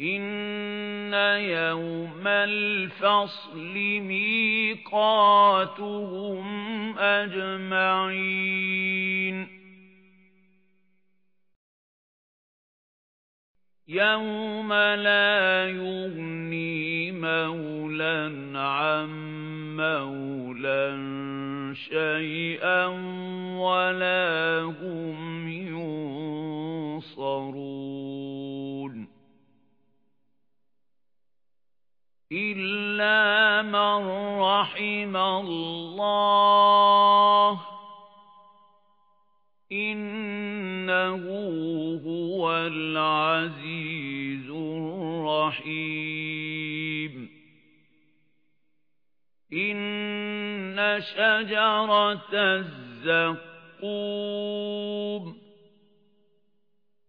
إِنَّ يَوْمَ الْفَصْلِ مِيقَاتُهُمْ أَجْمَعِينَ يَوْمَ لَا يُغْنِي مَوْلًى عَن مَّوْلًى شَيْئًا وَلَا هُمْ إِلَّا مَن رَّحِمَ اللَّهُ إِنَّهُ هُوَ الْعَزِيزُ الرَّحِيمُ إِنَّ شَجَرَتَ الزَّقُّومِ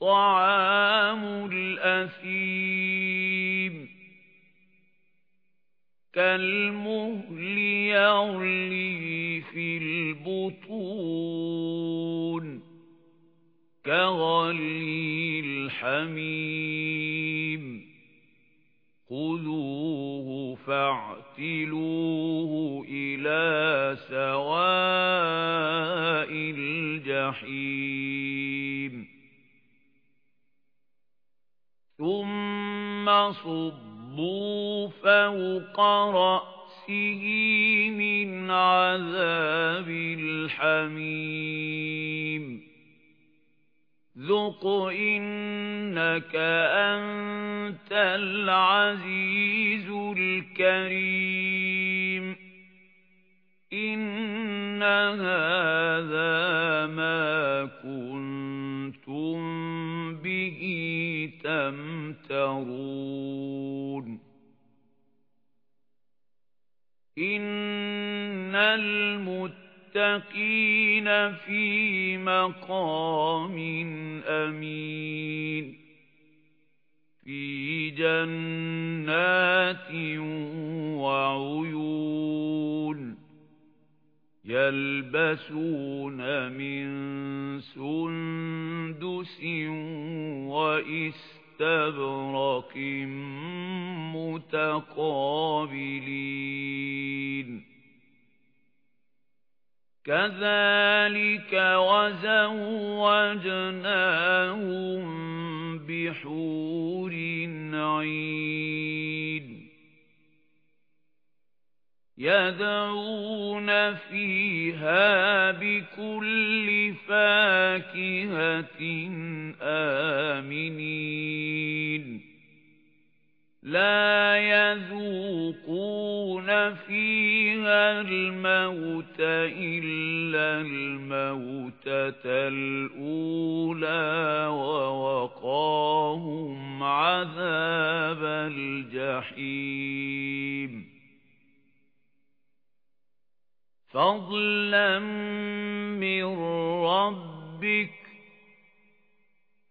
طَعَامُ الْأَثِيمِ كَالْمُهْلِ يَغْلِي فِي الْبُطُونِ كَغَلْيِ الْحَمِيمِ. خُذُوهُ فَاعْتِلُوهُ إِلَى سَوَاءِ الْجَحِيمِ. ثُمَّ صُبُّوا صُبُّوا فَوْقَ رَأْسِهِ مِنْ عَذَابِ الْحَمِيمِ. ذُقْ إِنَّكَ أَنْتَ الْعَزِيزُ الْكَرِيمُ. إِنَّ هَذَا مَا كُنْتُمْ تَمْتَرُونَ إِنَّ الْمُتَّقِينَ فِي مَقَامٍ أَمِينٍ فِي جَنَّاتٍ وَعُيُونٍ يَلْبَسُونَ مِن سُندُسٍ وَإِسْتَبْرَقٍ مُتَقَابِلِينَ. كَذَلِكَ وَزَوَّجْنَاهُم بِحُورٍ عِينٍ. يَدْعُونَ فِيهَا بِكُلِّ فَاكِهَةٍ لَا يَذُوقُونَ فِيهَا الْمَوْتَ إِلَّا الْمَوْتَةَ الْأُولَى وَوَقَاهُمْ عَذَابَ الْجَحِيمِ. فَضْلًا مِنْ رَبِّكَ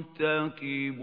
مُرْتَقِبُونَ